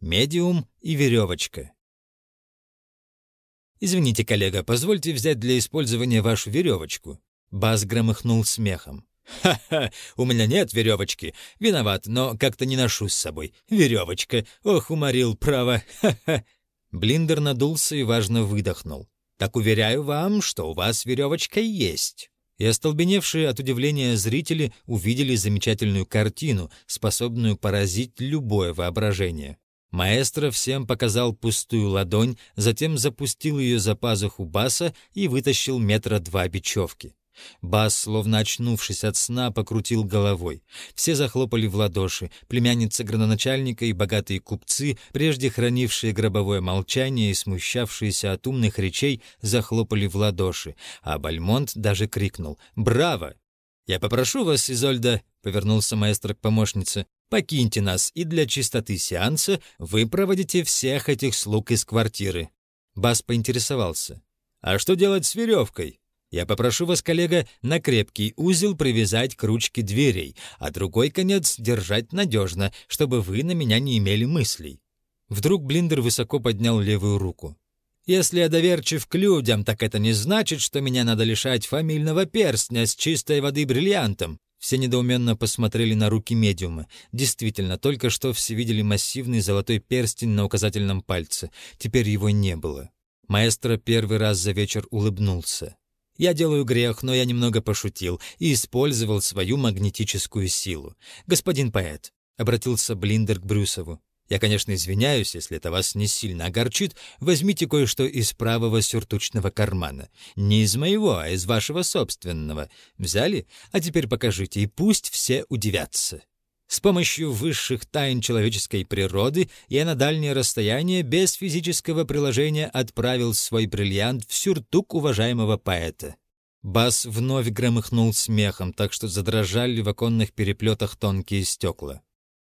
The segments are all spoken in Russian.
Медиум и веревочка. «Извините, коллега, позвольте взять для использования вашу веревочку». Бас громыхнул смехом. «Ха-ха, у меня нет веревочки. Виноват, но как-то не ношу с собой. Веревочка. Ох, уморил, право. Ха-ха». Блиндер надулся и важно выдохнул. «Так уверяю вам, что у вас веревочка есть». И остолбеневшие от удивления зрители увидели замечательную картину, способную поразить любое воображение. Маэстро всем показал пустую ладонь, затем запустил ее за пазуху баса и вытащил метра два бечевки. Бас, словно очнувшись от сна, покрутил головой. Все захлопали в ладоши. Племянница градоначальника и богатые купцы, прежде хранившие гробовое молчание и смущавшиеся от умных речей, захлопали в ладоши. А Бальмонт даже крикнул «Браво!» «Я попрошу вас, Изольда», — повернулся маэстро к помощнице, «покиньте нас, и для чистоты сеанса вы проводите всех этих слуг из квартиры». Бас поинтересовался. «А что делать с веревкой?» «Я попрошу вас, коллега, на крепкий узел привязать к ручке дверей, а другой конец держать надежно, чтобы вы на меня не имели мыслей». Вдруг Блиндер высоко поднял левую руку. Если я доверчив к людям, так это не значит, что меня надо лишать фамильного перстня с чистой воды бриллиантом. Все недоуменно посмотрели на руки медиума. Действительно, только что все видели массивный золотой перстень на указательном пальце. Теперь его не было. Маэстро первый раз за вечер улыбнулся. «Я делаю грех, но я немного пошутил и использовал свою магнетическую силу. Господин поэт», — обратился Блиндер к Брюсову, я, конечно, извиняюсь, если это вас не сильно огорчит. Возьмите кое-что из правого сюртучного кармана. Не из моего, а из вашего собственного. Взяли? А теперь покажите, и пусть все удивятся. С помощью высших тайн человеческой природы я на дальнее расстояние без физического приложения отправил свой бриллиант в сюртук уважаемого поэта. Бас вновь громыхнул смехом, так что задрожали в оконных переплетах тонкие стекла.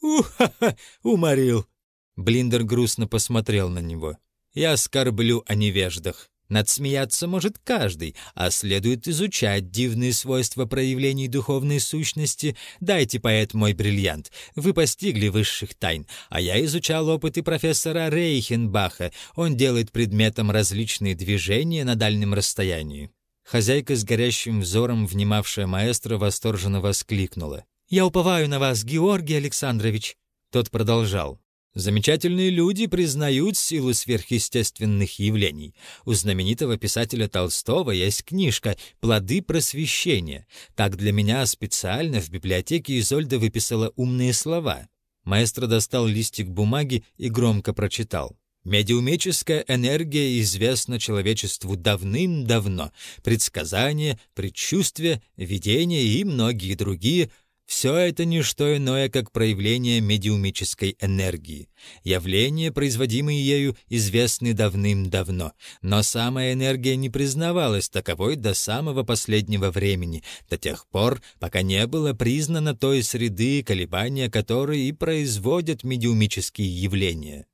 «У-ха-ха! Уморил!» Блиндер грустно посмотрел на него. «Я скорблю о невеждах. Надсмеяться может каждый, а следует изучать дивные свойства проявлений духовной сущности. Дайте, поэт, мой бриллиант. Вы постигли высших тайн, а я изучал опыты профессора Рейхенбаха. Он делает предметом различные движения на дальнем расстоянии». Хозяйка с горящим взором, внимавшая маэстро, восторженно воскликнула. «Я уповаю на вас, Георгий Александрович!» Тот продолжал. Замечательные люди признают силу сверхъестественных явлений. У знаменитого писателя Толстого есть книжка «Плоды просвещения». Так для меня специально в библиотеке Изольда выписала умные слова. Маэстро достал листик бумаги и громко прочитал. Медиумическая энергия известна человечеству давным-давно. Предсказания, предчувствия, видения и многие другие – все это не что иное, как проявление медиумической энергии. Явления, производимые ею, известны давным-давно, но самая энергия не признавалась таковой до самого последнего времени, до тех пор, пока не было признано той среды, колебания которой и производят медиумические явления.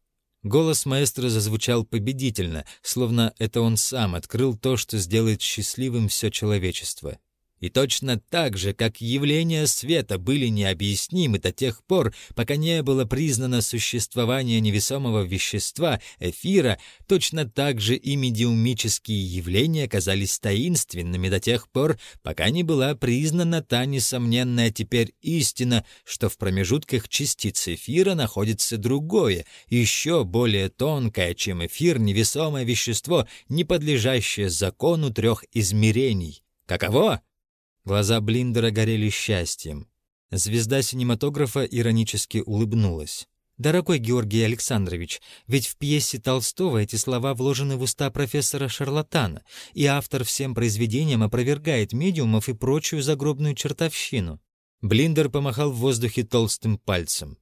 Голос маэстро зазвучал победительно, словно это он сам открыл то, что сделает счастливым все человечество. И точно так же, как явления света были необъяснимы до тех пор, пока не было признано существование невесомого вещества, эфира, точно так же и медиумические явления казались таинственными до тех пор, пока не была признана та несомненная теперь истина, что в промежутках частиц эфира находится другое, еще более тонкое, чем эфир, невесомое вещество, не подлежащее закону трех измерений. Каково? Глаза Блиндера горели счастьем. Звезда синематографа иронически улыбнулась. «Дорогой Георгий Александрович, ведь в пьесе Толстого эти слова вложены в уста профессора Шарлатана, и автор всем произведениям опровергает медиумов и прочую загробную чертовщину». Блиндер помахал в воздухе толстым пальцем.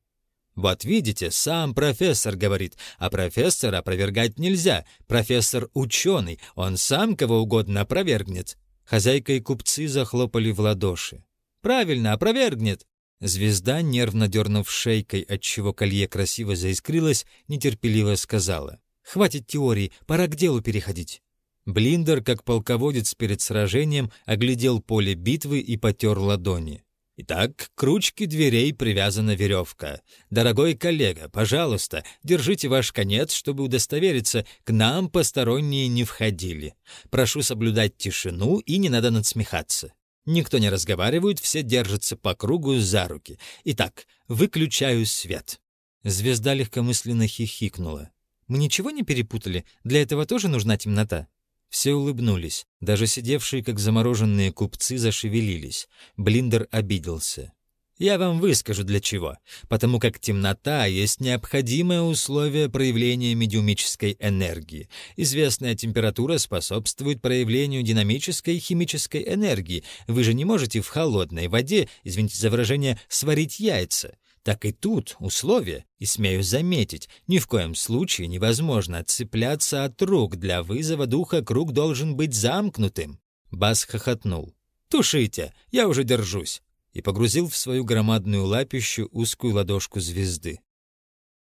«Вот видите, сам профессор говорит, а профессора опровергать нельзя. Профессор ученый, он сам кого угодно опровергнет. Хозяйка и купцы захлопали в ладоши. «Правильно, опровергнет!» Звезда, нервно дернув шейкой, отчего колье красиво заискрилось, нетерпеливо сказала. «Хватит теории, пора к делу переходить». Блиндер, как полководец перед сражением, оглядел поле битвы и потер ладони. Итак, к ручке дверей привязана веревка. Дорогой коллега, пожалуйста, держите ваш конец, чтобы удостовериться, к нам посторонние не входили. Прошу соблюдать тишину и не надо надсмехаться. Никто не разговаривает, все держатся по кругу за руки. Итак, выключаю свет». Звезда легкомысленно хихикнула. «Мы ничего не перепутали? Для этого тоже нужна темнота?» Все улыбнулись. Даже сидевшие, как замороженные купцы, зашевелились. Блиндер обиделся. «Я вам выскажу для чего. Потому как темнота есть необходимое условие проявления медиумической энергии. Известная температура способствует проявлению динамической и химической энергии. Вы же не можете в холодной воде, извините за выражение, сварить яйца так и тут условия, и смею заметить, ни в коем случае невозможно отцепляться от рук. Для вызова духа круг должен быть замкнутым. Бас хохотнул. «Тушите, я уже держусь!» и погрузил в свою громадную лапищу узкую ладошку звезды.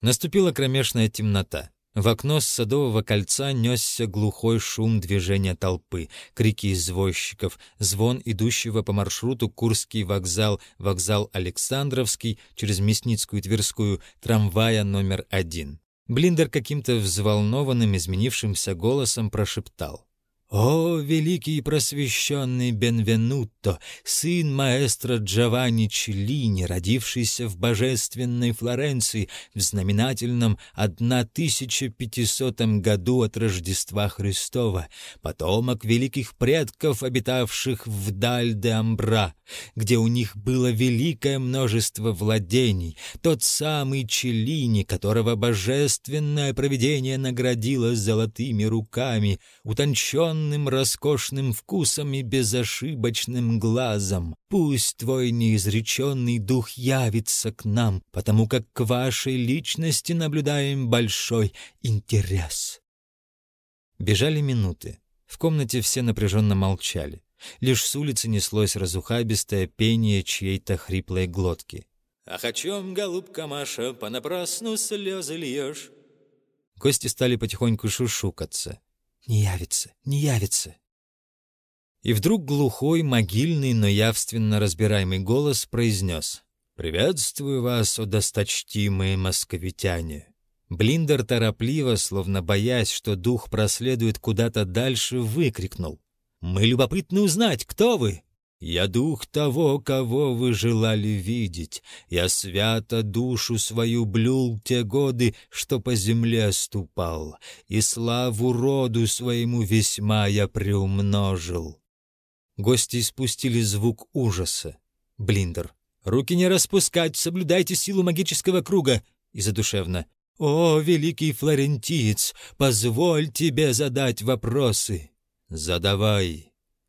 Наступила кромешная темнота. В окно с садового кольца несся глухой шум движения толпы, крики извозчиков, звон идущего по маршруту Курский вокзал, вокзал Александровский через Мясницкую Тверскую, трамвая номер один. Блиндер каким-то взволнованным, изменившимся голосом прошептал. «О, великий просвещенный Бенвенутто, сын маэстро Джованни Челлини, родившийся в божественной Флоренции в знаменательном 1500 году от Рождества Христова, потомок великих предков, обитавших в Даль-де-Амбра, где у них было великое множество владений, тот самый Челлини, которого божественное провидение наградило золотыми руками, утонченным утонченным роскошным вкусом и безошибочным глазом. Пусть твой неизреченный дух явится к нам, потому как к вашей личности наблюдаем большой интерес». Бежали минуты. В комнате все напряженно молчали. Лишь с улицы неслось разухабистое пение чьей-то хриплой глотки. «Ах, о чем, голубка Маша, понапрасну слезы льешь?» Гости стали потихоньку шушукаться. Не явится, не явится. И вдруг глухой, могильный, но явственно разбираемый голос произнес «Приветствую вас, о досточтимые московитяне!» Блиндер торопливо, словно боясь, что дух проследует куда-то дальше, выкрикнул «Мы любопытны узнать, кто вы!» Я дух того, кого вы желали видеть. Я свято душу свою блюл те годы, что по земле ступал, и славу роду своему весьма я приумножил». Гости испустили звук ужаса. Блиндер. «Руки не распускать, соблюдайте силу магического круга!» И задушевно. «О, великий флорентиец, позволь тебе задать вопросы!» «Задавай!»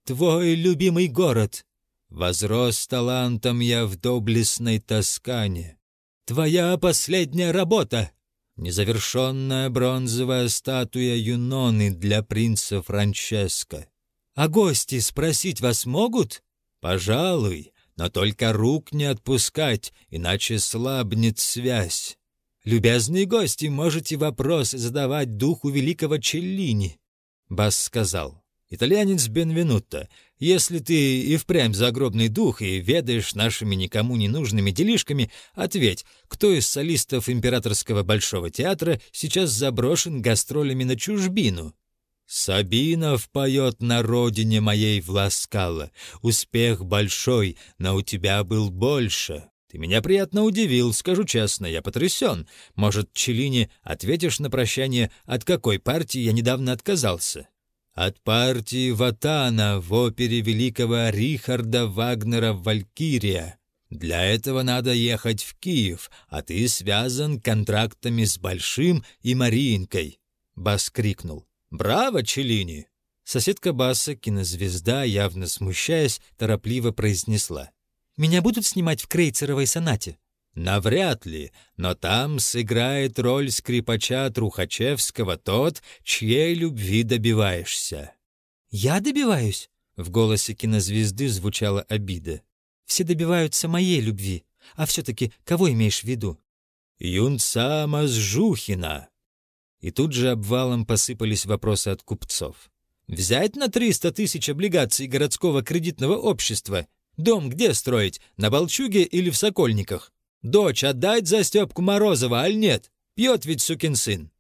Твой любимый город. Возрос талантом я в доблестной Тоскане. Твоя последняя работа — незавершенная бронзовая статуя Юноны для принца Франческо. А гости спросить вас могут? Пожалуй, но только рук не отпускать, иначе слабнет связь. Любезные гости, можете вопросы задавать духу великого Челлини. Бас сказал. «Итальянец Бенвенутто, если ты и впрямь загробный дух и ведаешь нашими никому не нужными делишками, ответь, кто из солистов Императорского Большого театра сейчас заброшен гастролями на чужбину?» «Сабинов поет на родине моей в Ласкало. Успех большой, но у тебя был больше. Ты меня приятно удивил, скажу честно, я потрясен. Может, Челини, ответишь на прощание, от какой партии я недавно отказался?» От партии Ватана в опере великого Рихарда Вагнера «Валькирия». Для этого надо ехать в Киев, а ты связан контрактами с Большим и Мариинкой. Бас крикнул. «Браво, Челини!» Соседка Баса, кинозвезда, явно смущаясь, торопливо произнесла. «Меня будут снимать в крейцеровой сонате?» Навряд ли, но там сыграет роль скрипача Трухачевского тот, чьей любви добиваешься. «Я добиваюсь?» — в голосе кинозвезды звучала обида. «Все добиваются моей любви. А все-таки кого имеешь в виду?» «Юнца Мазжухина». И тут же обвалом посыпались вопросы от купцов. «Взять на триста тысяч облигаций городского кредитного общества?» Дом где строить, на Болчуге или в Сокольниках? Дочь отдать за Степку Морозова, аль нет? Пьет ведь сукин сын».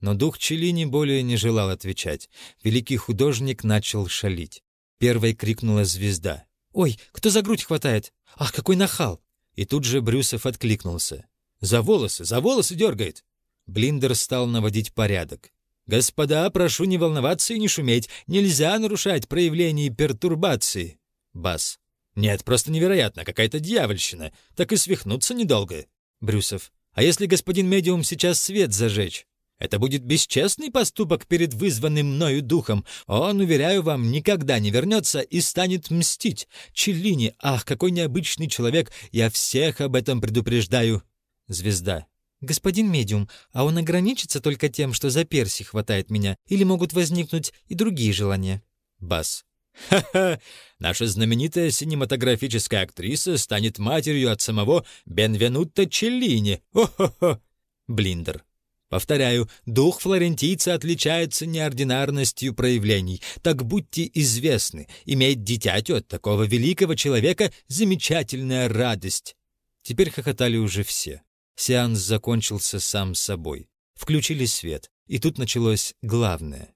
Но дух Челини более не желал отвечать. Великий художник начал шалить. Первой крикнула звезда. «Ой, кто за грудь хватает? Ах, какой нахал!» И тут же Брюсов откликнулся. «За волосы, за волосы дергает!» Блиндер стал наводить порядок. «Господа, прошу не волноваться и не шуметь. Нельзя нарушать проявление пертурбации». Бас. «Нет, просто невероятно, какая-то дьявольщина. Так и свихнуться недолго». Брюсов. «А если господин медиум сейчас свет зажечь?» Это будет бесчестный поступок перед вызванным мною духом. Он, уверяю вам, никогда не вернется и станет мстить. Челлини, ах, какой необычный человек, я всех об этом предупреждаю. Звезда. Господин медиум, а он ограничится только тем, что за перси хватает меня, или могут возникнуть и другие желания? Бас. Ха-ха! Наша знаменитая синематографическая актриса станет матерью от самого Бенвенутто Челлини. О-хо-хо! Блиндер. Повторяю, дух флорентийца отличается неординарностью проявлений. Так будьте известны, иметь дитятю от такого великого человека — замечательная радость. Теперь хохотали уже все. Сеанс закончился сам собой. Включили свет, и тут началось главное.